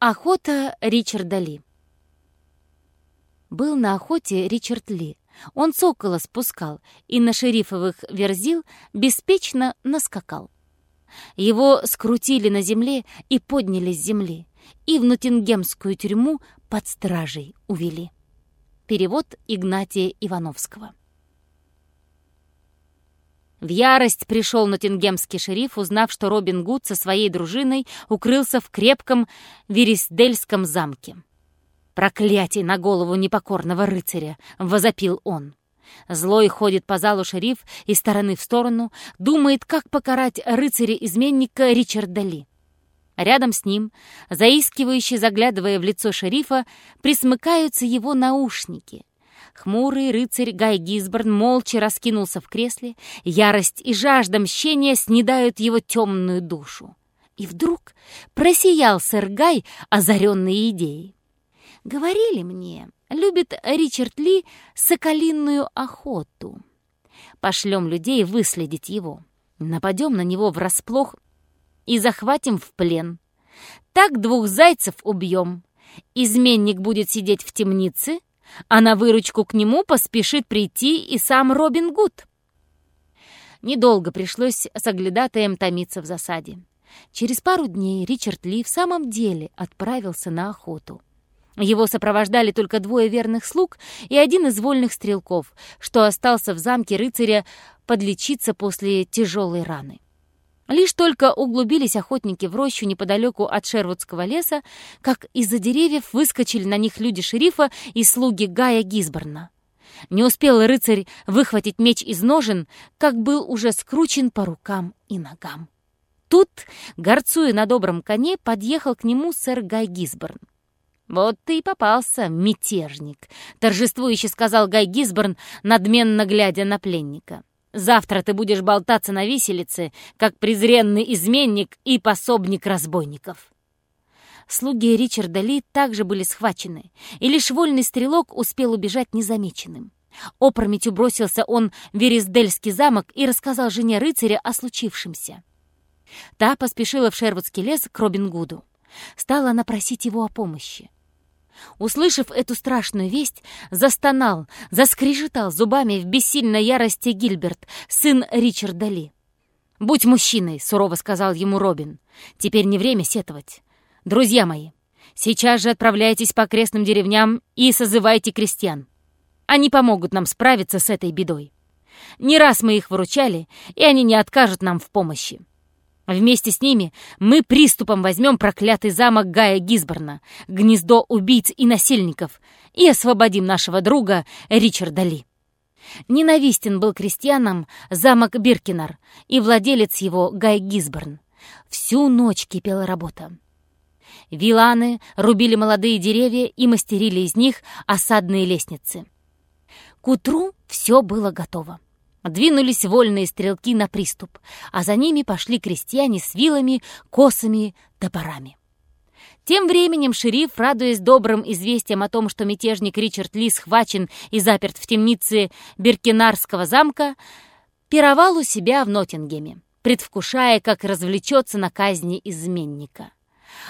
Охота Ричарда Ли Был на охоте Ричард Ли. Он цокола спускал и на шерифовых верзил беспечно наскакал. Его скрутили на земле и подняли с земли, и в Нотингемскую тюрьму под стражей увели. Перевод Игнатия Ивановского. В ярость пришел Ноттингемский шериф, узнав, что Робин Гуд со своей дружиной укрылся в крепком Вересдельском замке. «Проклятие на голову непокорного рыцаря!» — возопил он. Злой ходит по залу шериф из стороны в сторону, думает, как покарать рыцаря-изменника Ричарда Ли. Рядом с ним, заискивающе заглядывая в лицо шерифа, присмыкаются его наушники. Хмурый рыцарь Гай Гизборн молча раскинулся в кресле, ярость и жажда мщения снедают его темную душу. И вдруг просиял сэр Гай, озаренный идеей. «Говорили мне, любит Ричард Ли соколинную охоту. Пошлем людей выследить его. Нападем на него врасплох и захватим в плен. Так двух зайцев убьем. Изменник будет сидеть в темнице, а на выручку к нему поспешит прийти и сам Робин Гуд. Недолго пришлось соглядатаем томиться в засаде. Через пару дней Ричард Ли в самом деле отправился на охоту. Его сопровождали только двое верных слуг и один из вольных стрелков, что остался в замке рыцаря подлечиться после тяжелой раны. Лишь только углубились охотники в рощу неподалеку от Шервудского леса, как из-за деревьев выскочили на них люди шерифа и слуги Гая Гизборна. Не успел рыцарь выхватить меч из ножен, как был уже скручен по рукам и ногам. Тут, горцуя на добром коне, подъехал к нему сэр Гай Гизборн. «Вот ты и попался, мятежник», — торжествующе сказал Гай Гизборн, надменно глядя на пленника. Завтра ты будешь болтаться на виселице, как презренный изменник и пособник разбойников». Слуги Ричарда Ли также были схвачены, и лишь вольный стрелок успел убежать незамеченным. Опрометью бросился он в Вересдельский замок и рассказал жене рыцаря о случившемся. Та поспешила в Шервудский лес к Робин Гуду. Стала она просить его о помощи. Услышав эту страшную весть, застонал, заскрежетал зубами в бессильной ярости Гильберт, сын Ричарда Ли. «Будь мужчиной», — сурово сказал ему Робин. «Теперь не время сетовать. Друзья мои, сейчас же отправляйтесь по окрестным деревням и созывайте крестьян. Они помогут нам справиться с этой бедой. Не раз мы их выручали, и они не откажут нам в помощи. Вместе с ними мы приступом возьмем проклятый замок Гая Гизборна, гнездо убийц и насильников, и освободим нашего друга Ричарда Ли. Ненавистен был крестьянам замок Биркинар и владелец его Гай Гизборн. Всю ночь кипела работа. Виланы рубили молодые деревья и мастерили из них осадные лестницы. К утру все было готово. Двинулись вольные стрелки на приступ, а за ними пошли крестьяне с вилами, косами, топорами. Тем временем шериф, радуясь добрым известиям о том, что мятежник Ричард Ли схвачен и заперт в темнице Беркинарского замка, пировал у себя в Ноттингеме, предвкушая, как развлечется на казни изменника.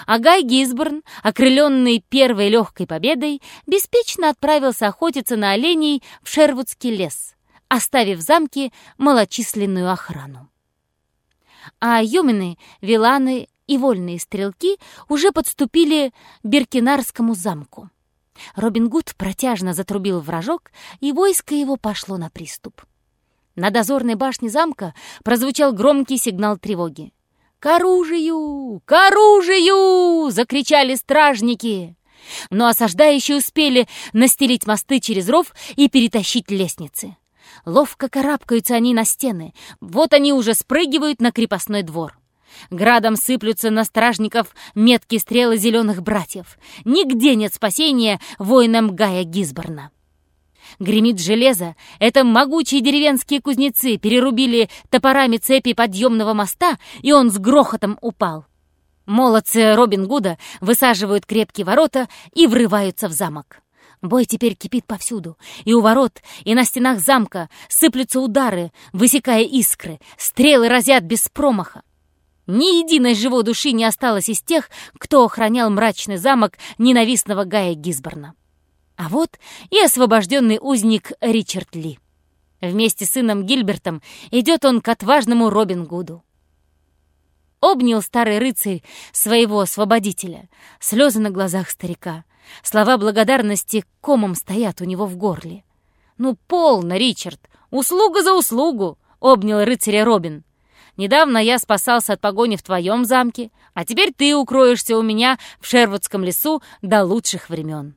А Гай Гизборн, окрыленный первой легкой победой, беспечно отправился охотиться на оленей в Шервудский лес — оставив в замке малочисленную охрану. А юмины, виланы и вольные стрелки уже подступили к Беркинарскому замку. Робин Гуд протяжно затрубил вражок, и войско его пошло на приступ. На дозорной башне замка прозвучал громкий сигнал тревоги. «К оружию! К оружию!» — закричали стражники. Но осаждающие успели настелить мосты через ров и перетащить лестницы. Ловко карабкаются они на стены. Вот они уже спрыгивают на крепостной двор. Градом сыплются на стражников меткие стрелы зеленых братьев. Нигде нет спасения воинам Гая Гизборна. Гремит железо. Это могучие деревенские кузнецы перерубили топорами цепи подъемного моста, и он с грохотом упал. Молодцы Робин Гуда высаживают крепкие ворота и врываются в замок. Бой теперь кипит повсюду. И у ворот, и на стенах замка сыплются удары, высекая искры. Стрелы разят без промаха. Ни единой живой души не осталось из тех, кто охранял мрачный замок ненавистного Гая Гизборна. А вот и освобожденный узник Ричард Ли. Вместе с сыном Гильбертом идет он к отважному Робин Гуду. Обнял старый рыцарь своего освободителя. Слезы на глазах старика. Слова благодарности комом стоят у него в горле. «Ну, полно, Ричард! Услуга за услугу!» — обнял рыцаря Робин. «Недавно я спасался от погони в твоем замке, а теперь ты укроешься у меня в Шервудском лесу до лучших времен».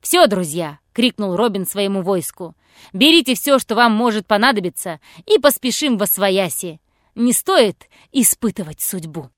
«Все, друзья!» — крикнул Робин своему войску. «Берите все, что вам может понадобиться, и поспешим во свояси. Не стоит испытывать судьбу».